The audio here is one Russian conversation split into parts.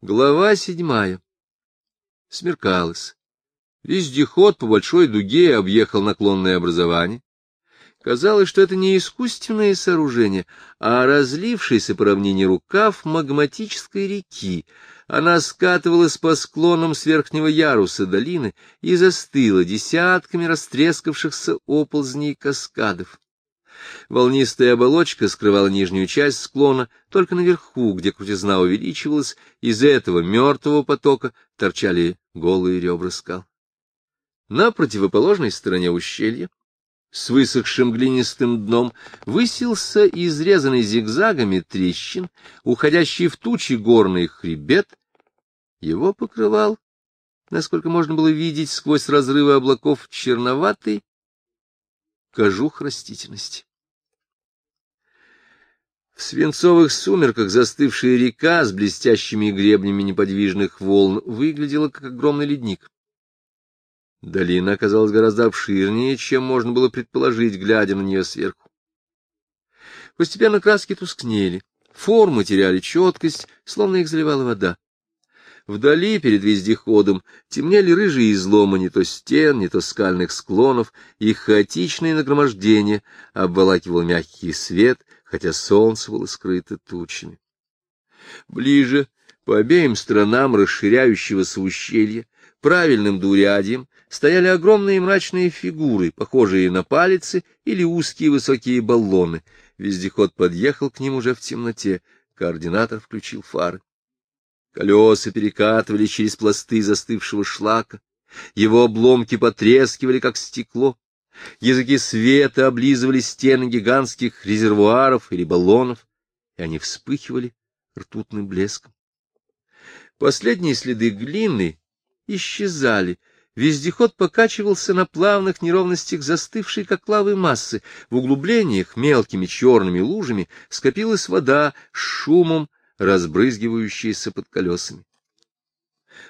Глава седьмая. Смеркалось. Вездеход по большой дуге объехал наклонное образование. Казалось, что это не искусственное сооружение, а разлившийся по равнине рукав магматической реки. Она скатывалась по склонам с верхнего яруса долины и застыла десятками растрескавшихся оползней каскадов. Волнистая оболочка скрывала нижнюю часть склона, только наверху, где крутизна увеличивалась, из этого мертвого потока торчали голые ребра скал. На противоположной стороне ущелья, с высохшим глинистым дном, высился изрезанный зигзагами трещин, уходящий в тучи горный хребет. Его покрывал, насколько можно было видеть сквозь разрывы облаков, черноватый кожух растительности. В свинцовых сумерках застывшая река с блестящими гребнями неподвижных волн выглядела как огромный ледник. Долина оказалась гораздо обширнее, чем можно было предположить, глядя на нее сверху. Постепенно краски тускнели, формы теряли четкость, словно их заливала вода. Вдали, перед вездеходом, темнели рыжие изломы не то стен, не то скальных склонов, их хаотичное нагромождение обволакивал мягкий свет, хотя солнце было скрыто тучами. Ближе, по обеим сторонам расширяющегося ущелья, правильным двурядьем, стояли огромные мрачные фигуры, похожие на палицы или узкие высокие баллоны. Вездеход подъехал к ним уже в темноте, координатор включил фары. Колеса перекатывали через пласты застывшего шлака, его обломки потрескивали, как стекло. Языки света облизывали стены гигантских резервуаров или баллонов, и они вспыхивали ртутным блеском. Последние следы глины исчезали, Вездеход покачивался на плавных неровностях застывшей, как лавы массы. В углублениях мелкими черными лужами скопилась вода с шумом, разбрызгивающаяся под колесами.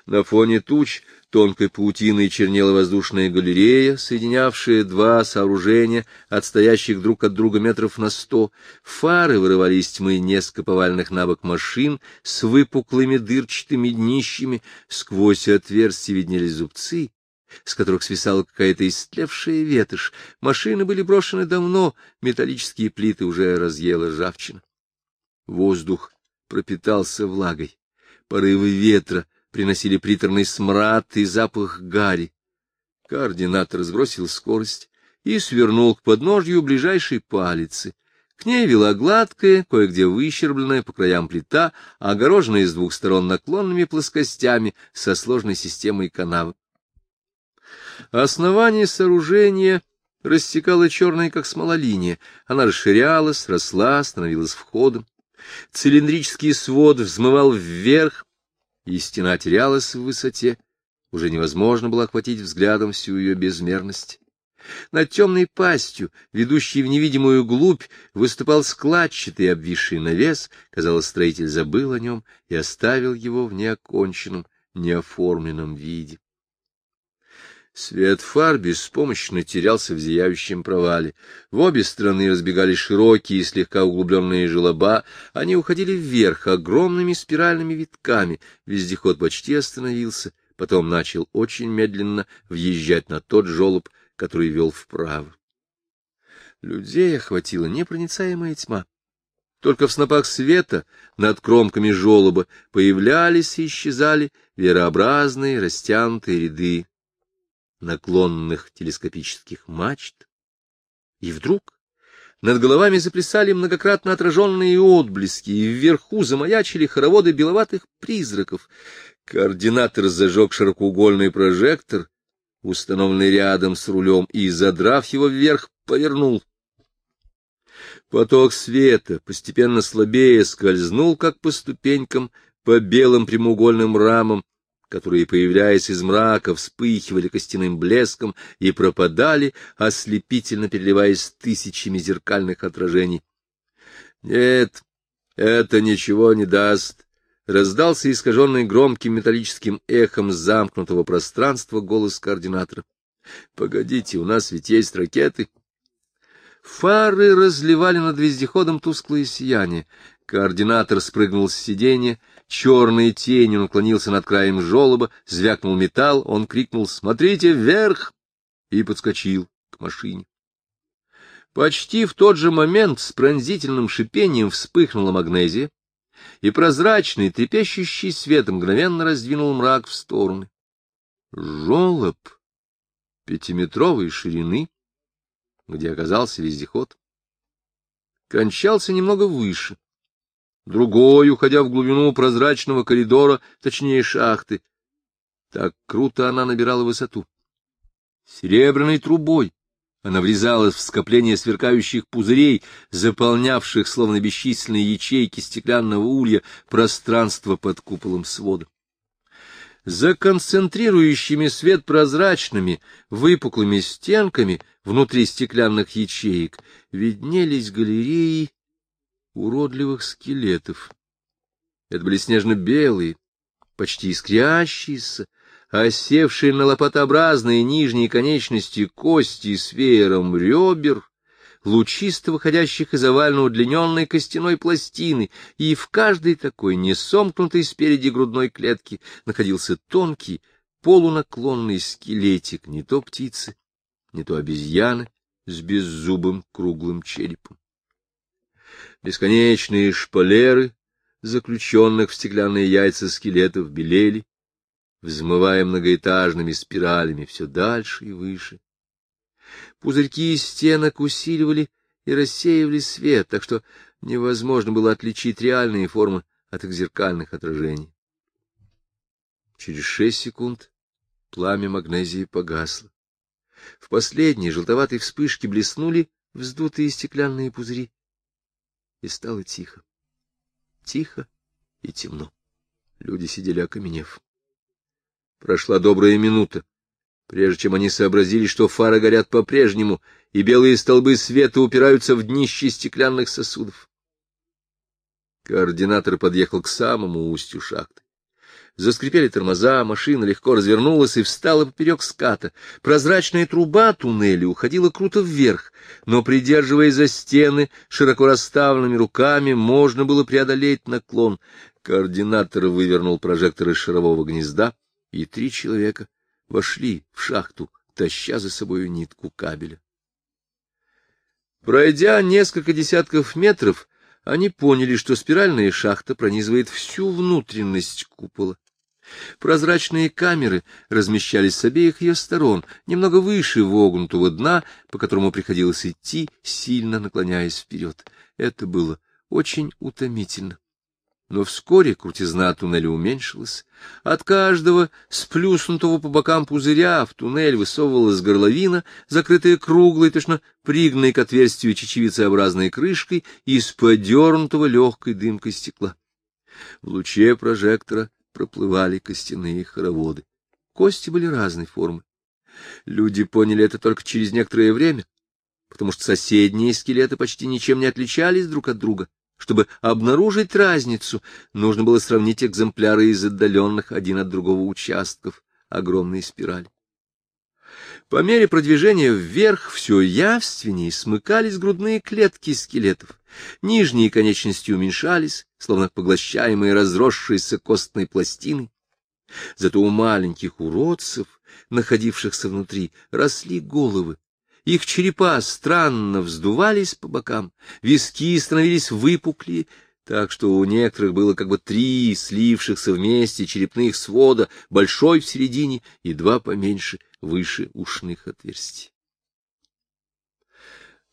На фоне туч тонкой паутиной чернела воздушная галерея, соединявшая два сооружения, отстоящих друг от друга метров на сто. Фары вырывали из тьмы несколько повальных набок машин с выпуклыми дырчатыми днищами, сквозь отверстия виднелись зубцы, с которых свисала какая-то истлевшая ветошь. Машины были брошены давно, металлические плиты уже разъела ржавчина. Воздух пропитался влагой. Порывы ветра приносили приторный смрад и запах гари. Координатор сбросил скорость и свернул к подножью ближайшей палицы. К ней вела гладкая, кое-где выщербленная по краям плита, огороженная с двух сторон наклонными плоскостями со сложной системой канавы. Основание сооружения растекала черная, как смола, линия. Она расширялась, росла, становилась входом. Цилиндрический свод взмывал вверх, и стена терялась в высоте. Уже невозможно было охватить взглядом всю ее безмерность. Над темной пастью, ведущей в невидимую глубь, выступал складчатый обвисший навес. Казалось, строитель забыл о нем и оставил его в неоконченном, неоформленном виде. Свет фар беспомощно терялся в зияющем провале. В обе стороны разбегались широкие и слегка углубленные желоба, они уходили вверх огромными спиральными витками. Вездеход почти остановился, потом начал очень медленно въезжать на тот желоб, который вел вправо. Людей охватила непроницаемая тьма. Только в снопах света над кромками желоба появлялись и исчезали верообразные растянутые ряды наклонных телескопических мачт, и вдруг над головами заплясали многократно отраженные отблески, и вверху замаячили хороводы беловатых призраков. Координатор зажег широкоугольный прожектор, установленный рядом с рулем, и, задрав его вверх, повернул. Поток света, постепенно слабее, скользнул, как по ступенькам, по белым прямоугольным рамам, которые, появляясь из мрака, вспыхивали костяным блеском и пропадали, ослепительно переливаясь тысячами зеркальных отражений. Нет, это ничего не даст. Раздался искаженный громким металлическим эхом замкнутого пространства голос координатора. — Погодите, у нас ведь есть ракеты. Фары разливали над вездеходом тусклое сияние. Координатор спрыгнул с сиденья черной тенью наклонился над краем жолоба, звякнул металл, он крикнул «Смотрите вверх!» и подскочил к машине. Почти в тот же момент с пронзительным шипением вспыхнула магнезия, и прозрачный, трепещущий свет мгновенно раздвинул мрак в стороны. Жолоб пятиметровой ширины, где оказался вездеход, кончался немного выше. Другой, уходя в глубину прозрачного коридора, точнее шахты. Так круто она набирала высоту. Серебряной трубой она врезалась в скопление сверкающих пузырей, заполнявших, словно бесчисленные ячейки стеклянного улья, пространство под куполом свода. За концентрирующими свет прозрачными, выпуклыми стенками внутри стеклянных ячеек виднелись галереи уродливых скелетов. Это были снежно-белые, почти искрящиеся, осевшие на лопатообразные нижние конечности кости с веером ребер, лучисто выходящих из овально удлиненной костяной пластины, и в каждой такой несомкнутой спереди грудной клетки находился тонкий, полунаклонный скелетик не то птицы, не то обезьяны с беззубым круглым черепом. Бесконечные шпалеры, заключенных в стеклянные яйца скелетов, белели, взмывая многоэтажными спиралями все дальше и выше. Пузырьки стенок усиливали и рассеивали свет, так что невозможно было отличить реальные формы от их зеркальных отражений. Через шесть секунд пламя магнезии погасло. В последней желтоватой вспышке блеснули вздутые стеклянные пузыри. И стало тихо. Тихо и темно. Люди сидели окаменев. Прошла добрая минута, прежде чем они сообразили, что фары горят по-прежнему, и белые столбы света упираются в днище стеклянных сосудов. Координатор подъехал к самому устью шахты. Заскрипели тормоза, машина легко развернулась и встала поперек ската. Прозрачная труба туннеля уходила круто вверх, но, придерживаясь за стены широко расставленными руками, можно было преодолеть наклон. Координатор вывернул прожектор из шарового гнезда — и три человека вошли в шахту, таща за собою нитку кабеля. Пройдя несколько десятков метров, они поняли, что спиральная шахта пронизывает всю внутренность купола. Прозрачные камеры размещались с обеих ее сторон, немного выше вогнутого дна, по которому приходилось идти, сильно наклоняясь вперед. Это было очень утомительно. Но вскоре крутизна туннеля уменьшилась. От каждого сплюснутого по бокам пузыря в туннель высовывалась горловина, закрытая круглой, точно пригнанной к отверстию чечевицеобразной крышкой из подернутого легкой дымкой стекла. В луче прожектора проплывали костяные хороводы. Кости были разной формы. Люди поняли это только через некоторое время, потому что соседние скелеты почти ничем не отличались друг от друга. Чтобы обнаружить разницу, нужно было сравнить экземпляры из отдаленных один от другого участков огромной спирали. По мере продвижения вверх все явственнее смыкались грудные клетки скелетов. Нижние конечности уменьшались, словно поглощаемые разросшейся костной пластиной. Зато у маленьких уродцев, находившихся внутри, росли головы, их черепа странно вздувались по бокам, виски становились выпуклее, так что у некоторых было как бы три слившихся вместе черепных свода, большой в середине и два поменьше, выше ушных отверстий.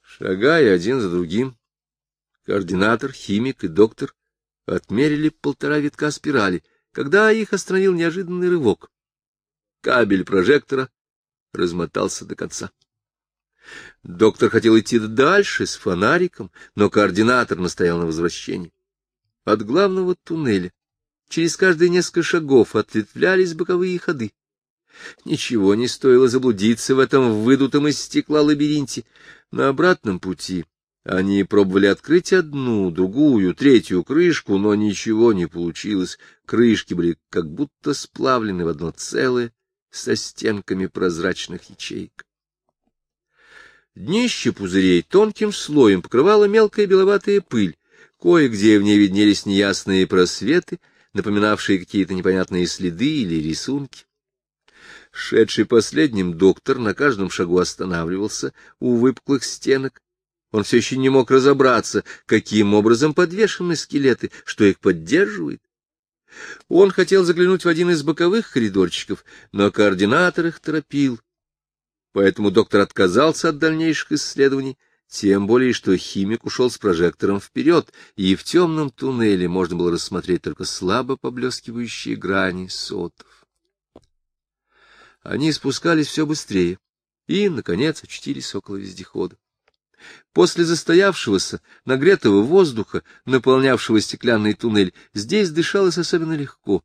Шагая один за другим, координатор, химик и доктор отмерили полтора витка спирали, когда их остановил неожиданный рывок. Кабель прожектора размотался до конца. Доктор хотел идти дальше с фонариком, но координатор настоял на возвращении. От главного туннеля через каждые несколько шагов ответвлялись боковые ходы. Ничего не стоило заблудиться в этом выдутом из стекла лабиринте. На обратном пути они пробовали открыть одну, другую, третью крышку, но ничего не получилось. Крышки были как будто сплавлены в одно целое со стенками прозрачных ячеек. Днище пузырей тонким слоем покрывала мелкая беловатая пыль, кое-где в ней виднелись неясные просветы, напоминавшие какие-то непонятные следы или рисунки. Шедший последним доктор на каждом шагу останавливался у выпуклых стенок. Он все еще не мог разобраться, каким образом подвешены скелеты, что их поддерживает. Он хотел заглянуть в один из боковых коридорчиков, но координатор их торопил. Поэтому доктор отказался от дальнейших исследований, тем более, что химик ушел с прожектором вперед, и в темном туннеле можно было рассмотреть только слабо поблескивающие грани сотов. Они спускались все быстрее и, наконец, очутились около вездехода. После застоявшегося, нагретого воздуха, наполнявшего стеклянный туннель, здесь дышалось особенно легко.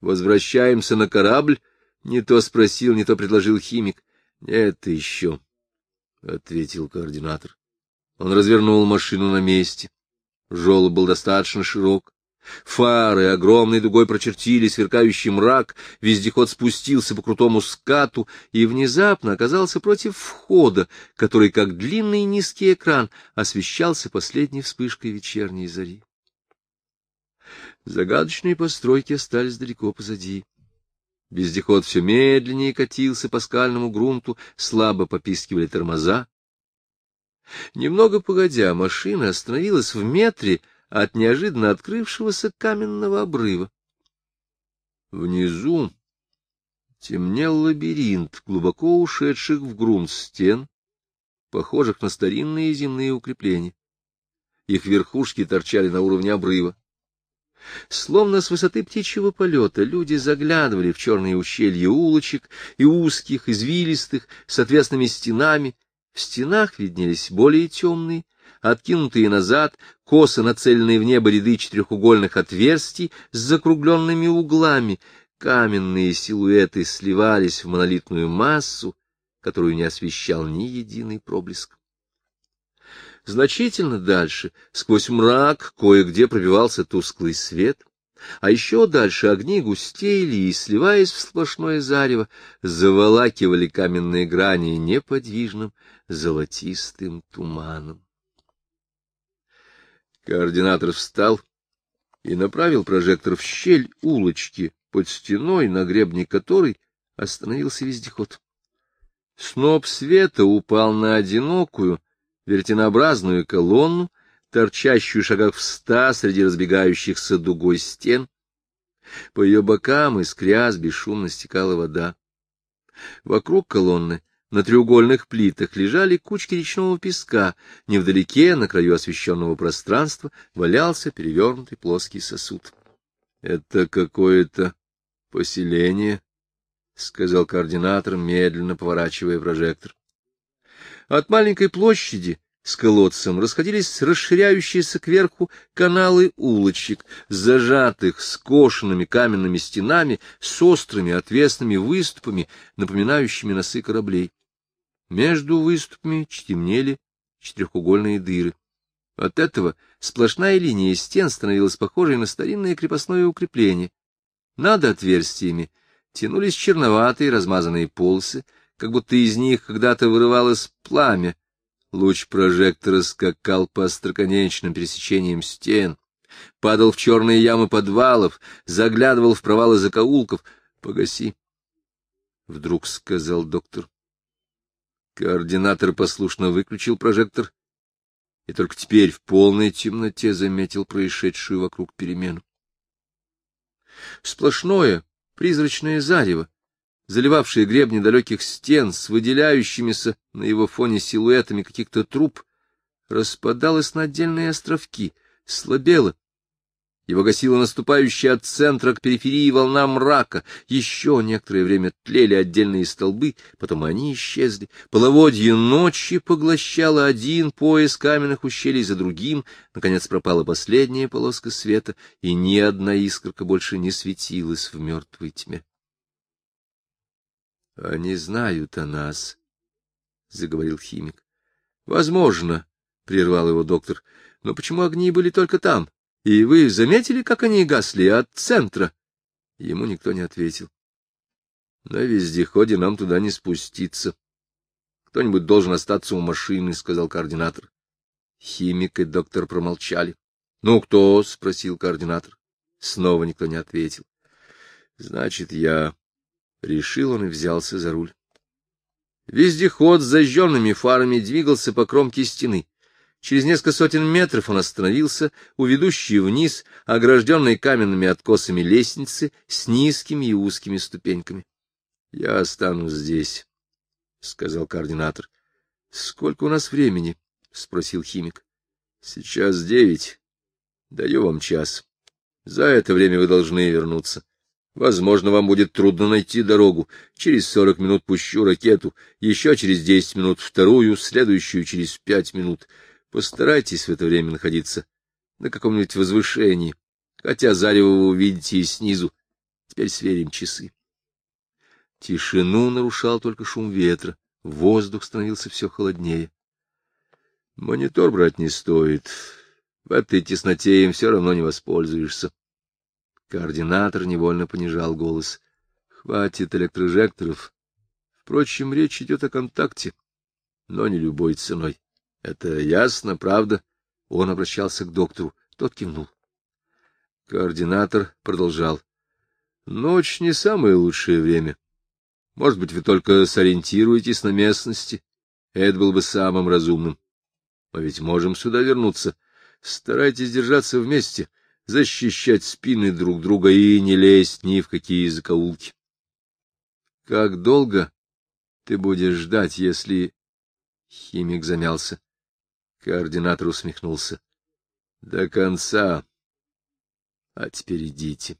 «Возвращаемся на корабль?» — не то спросил, не то предложил химик. «Нет еще», — ответил координатор. Он развернул машину на месте. Жолоб был достаточно широк. Фары огромной дугой прочертили сверкающий мрак, вездеход спустился по крутому скату и внезапно оказался против входа, который, как длинный низкий экран, освещался последней вспышкой вечерней зари. Загадочные постройки остались далеко позади. Вездеход все медленнее катился по скальному грунту, слабо попискивали тормоза. Немного погодя, машина остановилась в метре от неожиданно открывшегося каменного обрыва. Внизу темнел лабиринт глубоко ушедших в грунт стен, похожих на старинные земные укрепления. Их верхушки торчали на уровне обрыва. Словно с высоты птичьего полета люди заглядывали в черные ущелья улочек и узких, извилистых, с отвесными стенами. В стенах виднелись более темные, откинутые назад, косо нацеленные в небо ряды четырехугольных отверстий с закругленными углами, каменные силуэты сливались в монолитную массу, которую не освещал ни единый проблеск. Значительно дальше, сквозь мрак, кое-где пробивался тусклый свет, а еще дальше огни густели и, сливаясь в сплошное зарево, заволакивали каменные грани неподвижным золотистым туманом. Координатор встал и направил прожектор в щель улочки под стеной, на гребне которой остановился вездеход. Сноп света упал на одинокую, вертинообразную колонну, торчащую шагах в ста среди разбегающихся дугой стен. По ее бокам искрясь бесшумно стекала вода. Вокруг колонны на треугольных плитах лежали кучки речного песка, невдалеке, на краю освещенного пространства, валялся перевернутый плоский сосуд. — Это какое-то поселение, — сказал координатор, медленно поворачивая прожектор. От маленькой площади с колодцем расходились расширяющиеся кверху каналы улочек, зажатых скошенными каменными стенами с острыми отвесными выступами, напоминающими носы кораблей. Между выступами темнели четырехугольные дыры. От этого сплошная линия стен становилась похожей на старинное крепостное укрепление. Над отверстиями тянулись черноватые размазанные полосы, как будто из них когда-то вырывалось пламя. Луч прожектора скакал по остроконечным пересечениям стен, падал в черные ямы подвалов, заглядывал в провалы закоулков. — Погаси, — вдруг сказал доктор. Координатор послушно выключил прожектор и только теперь в полной темноте заметил происшедшую вокруг перемену. Сплошное призрачное зарево, заливавшее гребни далеких стен с выделяющимися на его фоне силуэтами каких-то труб, распадалось на отдельные островки, слабело его гасила наступающая от центра к периферии волна мрака. Еще некоторое время тлели отдельные столбы, потом они исчезли. Половодье ночи поглощало один пояс каменных ущелий за другим. Наконец пропала последняя полоска света, и ни одна искорка больше не светилась в мертвой тьме. — Они знают о нас, — заговорил химик. — Возможно, — прервал его доктор, — но почему огни были только там? И вы заметили, как они гасли от центра? Ему никто не ответил. На вездеходе нам туда не спуститься. Кто-нибудь должен остаться у машины, — сказал координатор. Химик и доктор промолчали. — Ну, кто? — спросил координатор. — Снова никто не ответил. Значит, я... Решил он и взялся за руль. Вездеход с зажженными фарами двигался по кромке стены. Через несколько сотен метров он остановился у ведущей вниз, огражденной каменными откосами лестницы с низкими и узкими ступеньками. — Я останусь здесь, — сказал координатор. — Сколько у нас времени? — спросил химик. — Сейчас девять. Даю вам час. За это время вы должны вернуться. Возможно, вам будет трудно найти дорогу. Через сорок минут пущу ракету, еще через десять минут вторую, следующую через пять минут. Постарайтесь в это время находиться на каком-нибудь возвышении, хотя зарево вы увидите и снизу. Теперь сверим часы. Тишину нарушал только шум ветра, воздух становился все холоднее. Монитор брать не стоит, в этой тесноте им все равно не воспользуешься. Координатор невольно понижал голос. Хватит электрожекторов. Впрочем, речь идет о контакте, но не любой ценой. Это ясно, правда? Он обращался к доктору. Тот кивнул. Координатор продолжал. Ночь не самое лучшее время. Может быть, вы только сориентируетесь на местности. Это было бы самым разумным. Мы ведь можем сюда вернуться. Старайтесь держаться вместе. — защищать спины друг друга и не лезть ни в какие закоулки. — Как долго ты будешь ждать, если... Химик замялся. Координатор усмехнулся. — До конца. А теперь идите.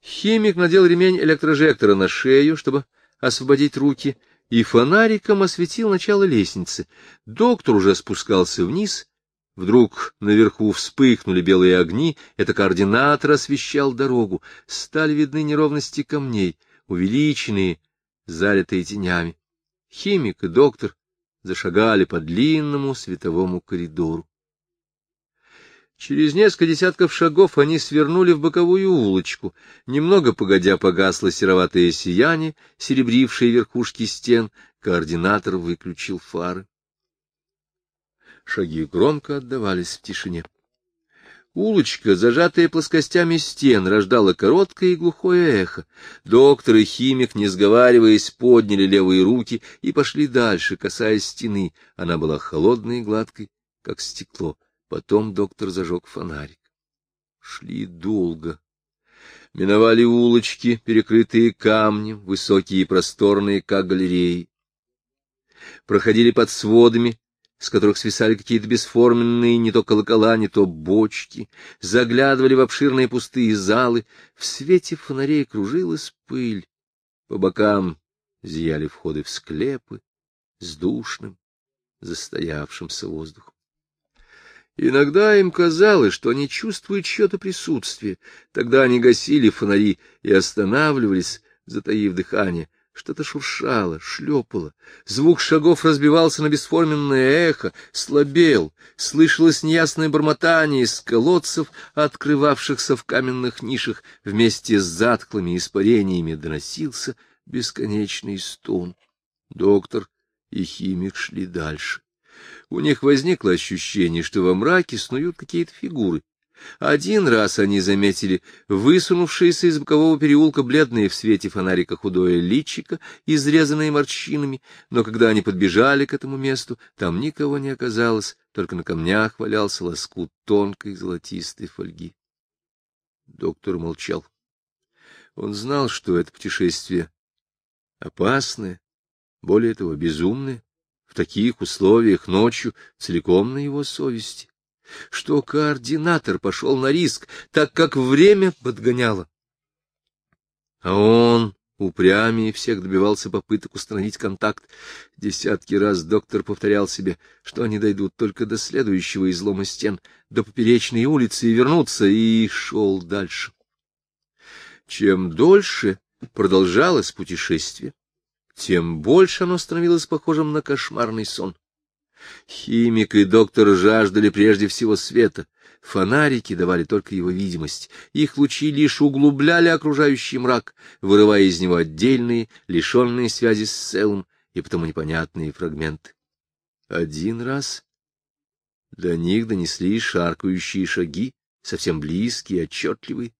Химик надел ремень электрожектора на шею, чтобы освободить руки, и фонариком осветил начало лестницы. Доктор уже спускался вниз, Вдруг наверху вспыхнули белые огни, это координатор освещал дорогу, стали видны неровности камней, увеличенные, залитые тенями. Химик и доктор зашагали по длинному световому коридору. Через несколько десятков шагов они свернули в боковую улочку. Немного погодя погасло сероватое сияние, серебрившее верхушки стен. Координатор выключил фары. Шаги громко отдавались в тишине. Улочка, зажатая плоскостями стен, рождала короткое и глухое эхо. Доктор и химик, не сговариваясь, подняли левые руки и пошли дальше, касаясь стены. Она была холодной и гладкой, как стекло. Потом доктор зажег фонарик. Шли долго. Миновали улочки, перекрытые камнем, высокие и просторные, как галереи. Проходили под сводами, с которых свисали какие-то бесформенные не то колокола, не то бочки, заглядывали в обширные пустые залы, в свете фонарей кружилась пыль, по бокам зияли входы в склепы с душным, застоявшимся воздухом. Иногда им казалось, что они чувствуют чье-то присутствие, тогда они гасили фонари и останавливались, затаив дыхание, что-то шуршало, шлепало. Звук шагов разбивался на бесформенное эхо, слабел. Слышалось неясное бормотание из колодцев, открывавшихся в каменных нишах. Вместе с затхлыми испарениями доносился бесконечный стон. Доктор и химик шли дальше. У них возникло ощущение, что во мраке снуют какие-то фигуры. Один раз они заметили высунувшееся из бокового переулка бледное в свете фонарика худое личико, изрезанное морщинами, но когда они подбежали к этому месту, там никого не оказалось, только на камнях валялся лоскут тонкой золотистой фольги. Доктор молчал. Он знал, что это путешествие опасное, более того, безумное, в таких условиях ночью целиком на его совести что координатор пошел на риск, так как время подгоняло. А он упрямее всех добивался попыток установить контакт. Десятки раз доктор повторял себе, что они дойдут только до следующего излома стен, до поперечной улицы и вернутся, и шел дальше. Чем дольше продолжалось путешествие, тем больше оно становилось похожим на кошмарный сон. Химик и доктор жаждали прежде всего света. Фонарики давали только его видимость. Их лучи лишь углубляли окружающий мрак, вырывая из него отдельные, лишенные связи с целым и потому непонятные фрагменты. Один раз до них донесли шаркающие шаги, совсем близкие, отчетливые.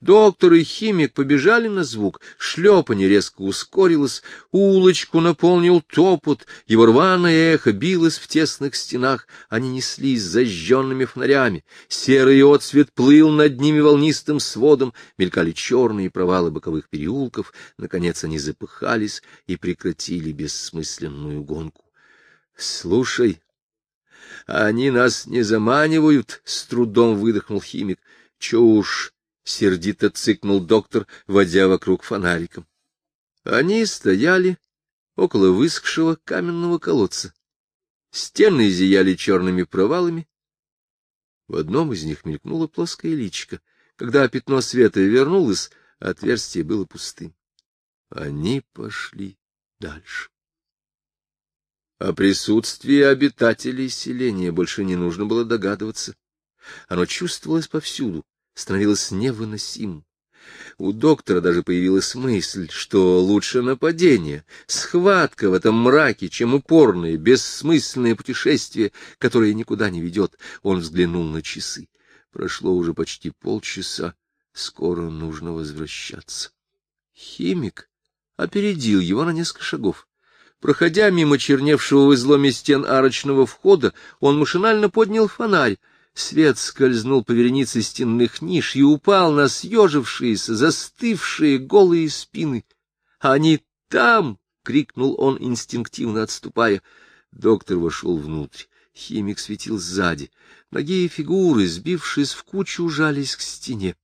Доктор и химик побежали на звук, шлепанье резко ускорилось, улочку наполнил топот, его рваное эхо билось в тесных стенах, они неслись зажженными фонарями, серый отсвет плыл над ними волнистым сводом, мелькали черные провалы боковых переулков, наконец они запыхались и прекратили бессмысленную гонку. — Слушай, они нас не заманивают, — с трудом выдохнул химик. — Чушь! — сердито цыкнул доктор, водя вокруг фонариком. Они стояли около высохшего каменного колодца. Стены зияли черными провалами. В одном из них мелькнула плоская личико. Когда пятно света вернулось, отверстие было пустым. Они пошли дальше. О присутствии обитателей селения больше не нужно было догадываться. Оно чувствовалось повсюду, становилось невыносимым. У доктора даже появилась мысль, что лучше нападение, схватка в этом мраке, чем упорное, бессмысленное путешествие, которое никуда не ведет. Он взглянул на часы. Прошло уже почти полчаса, скоро нужно возвращаться. Химик опередил его на несколько шагов. Проходя мимо черневшего в изломе стен арочного входа, он машинально поднял фонарь. Свет скользнул по веренице стенных ниш и упал на съежившиеся, застывшие голые спины. «Они там!» — крикнул он, инстинктивно отступая. Доктор вошел внутрь. Химик светил сзади. Ноги и фигуры, сбившись в кучу, жались к стене.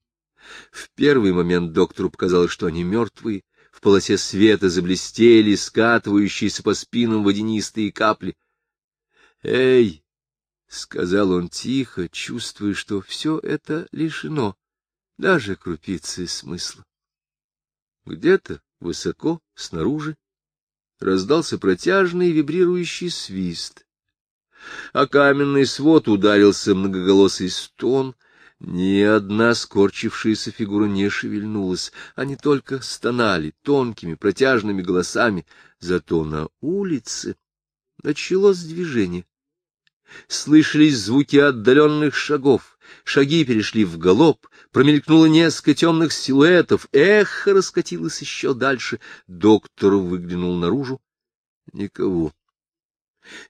В первый момент доктору показалось, что они мертвые. В полосе света заблестели скатывающиеся по спинам водянистые капли. «Эй!» — сказал он тихо, чувствуя, что все это лишено, даже крупицы смысла. Где-то высоко, снаружи, раздался протяжный вибрирующий свист, а каменный свод ударился многоголосый стон, ни одна скорчившаяся фигура не шевельнулась, они только стонали тонкими протяжными голосами, зато на улице началось движение. Слышались звуки отдаленных шагов, шаги перешли в галоп, промелькнуло несколько темных силуэтов, эхо раскатилось еще дальше. Доктор выглянул наружу. Никого.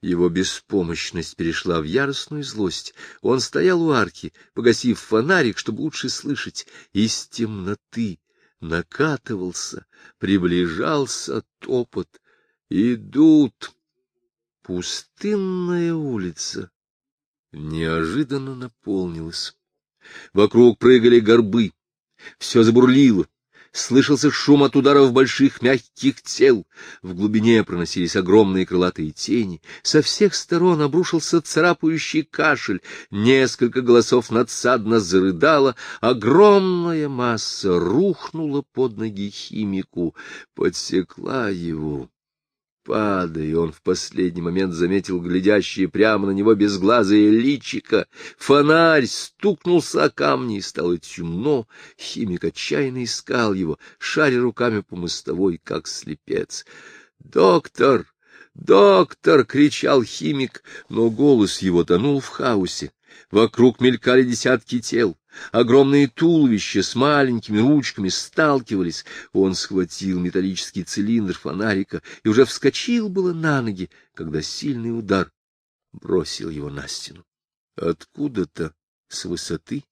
Его беспомощность перешла в яростную злость. Он стоял у арки, погасив фонарик, чтобы лучше слышать. Из темноты накатывался, приближался топот. «Идут!» Пустынная улица. Неожиданно наполнилась. Вокруг прыгали горбы, все забурлило, слышался шум от ударов больших мягких тел, в глубине проносились огромные крылатые тени, со всех сторон обрушился царапающий кашель, несколько голосов надсадно зарыдало, огромная масса рухнула под ноги химику, подсекла его. Падая, он в последний момент заметил глядящее прямо на него безглазое личико. Фонарь стукнулся о камни, и стало темно. Химик отчаянно искал его, шаря руками по мостовой, как слепец. «Доктор! Доктор!» — кричал химик, но голос его тонул в хаосе. Вокруг мелькали десятки тел. Огромные туловища с маленькими ручками сталкивались. Он схватил металлический цилиндр фонарика и уже вскочил было на ноги, когда сильный удар бросил его на стену. Откуда-то с высоты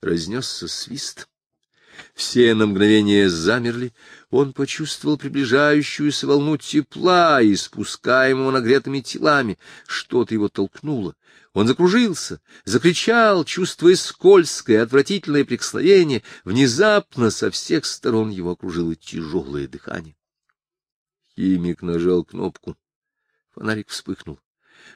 разнесся свист. Все на мгновение замерли, он почувствовал приближающуюся волну тепла, испускаемого нагретыми телами. Что-то его толкнуло. Он закружился, закричал, чувствуя скользкое, отвратительное прикосновение. Внезапно со всех сторон его окружило тяжелое дыхание. Химик нажал кнопку. Фонарик вспыхнул.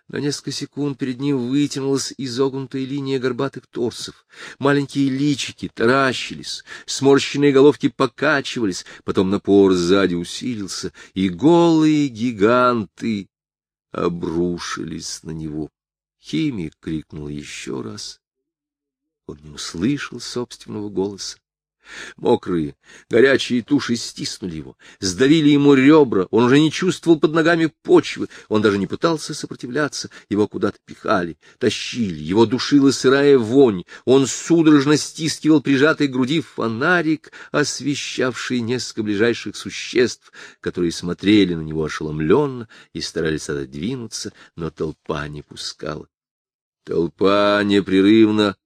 На несколько секунд перед ним вытянулась изогнутая линия горбатых торсов. Маленькие личики таращились, сморщенные головки покачивались, потом напор сзади усилился, и голые гиганты обрушились на него. Химик крикнул еще раз. Он не услышал собственного голоса. Мокрые, горячие туши стиснули его, сдавили ему ребра, он уже не чувствовал под ногами почвы, он даже не пытался сопротивляться, его куда-то пихали, тащили, его душила сырая вонь, он судорожно стискивал прижатый к груди фонарик, освещавший несколько ближайших существ, которые смотрели на него ошеломленно и старались отодвинуться, но толпа не пускала. Толпа непрерывно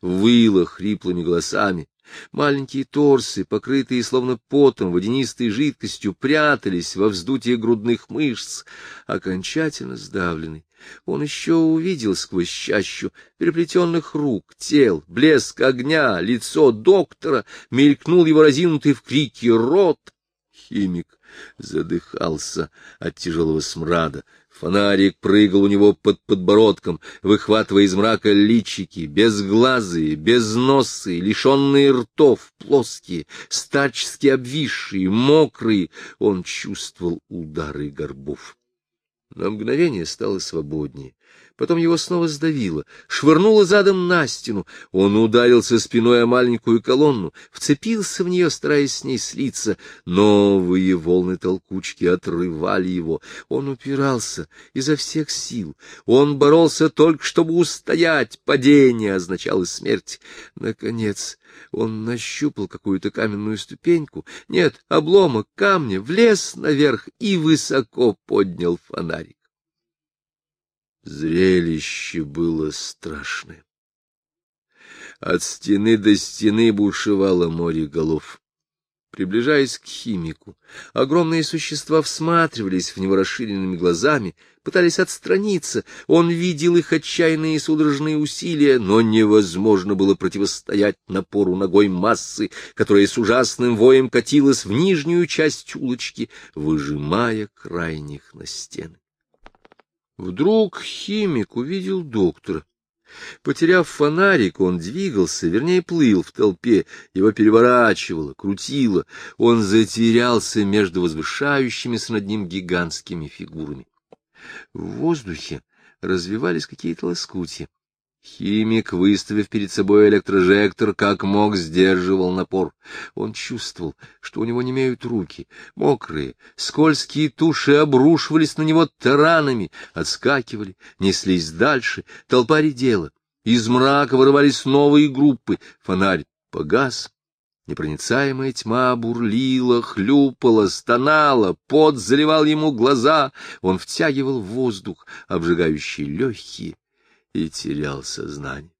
выла хриплыми голосами, Маленькие торсы, покрытые словно потом водянистой жидкостью, прятались во вздутии грудных мышц, окончательно сдавленный. Он еще увидел сквозь чащу переплетенных рук, тел, блеск огня, лицо доктора, мелькнул его разинутый в крике рот. Химик задыхался от тяжелого смрада, Фонарик прыгал у него под подбородком, выхватывая из мрака личики, безглазые, безносые, лишенные ртов, плоские, стачски обвисшие, мокрые. Он чувствовал удары горбов. На мгновение стало свободнее. Потом его снова сдавило, швырнуло задом на стену. Он ударился спиной о маленькую колонну, вцепился в нее, стараясь с ней слиться. Новые волны толкучки отрывали его. Он упирался изо всех сил. Он боролся только, чтобы устоять. Падение означало смерть. Наконец он нащупал какую-то каменную ступеньку. Нет, обломок камня, влез наверх и высоко поднял фонарик. Зрелище было страшное. От стены до стены бушевало море голов. Приближаясь к химику, огромные существа всматривались в него расширенными глазами, пытались отстраниться. Он видел их отчаянные и судорожные усилия, но невозможно было противостоять напору ногой массы, которая с ужасным воем катилась в нижнюю часть улочки, выжимая крайних на стены. Вдруг химик увидел доктора. Потеряв фонарик, он двигался, вернее, плыл в толпе, его переворачивало, крутило, он затерялся между возвышающимися над ним гигантскими фигурами. В воздухе развивались какие-то лоскутья. Химик, выставив перед собой электрожектор, как мог, сдерживал напор. Он чувствовал, что у него не имеют руки. Мокрые, скользкие туши обрушивались на него таранами, отскакивали, неслись дальше, толпа редела. Из мрака вырывались новые группы, фонарь погас. Непроницаемая тьма бурлила, хлюпала, стонала, пот заливал ему глаза, он втягивал воздух, обжигающий легкие, и терял сознание.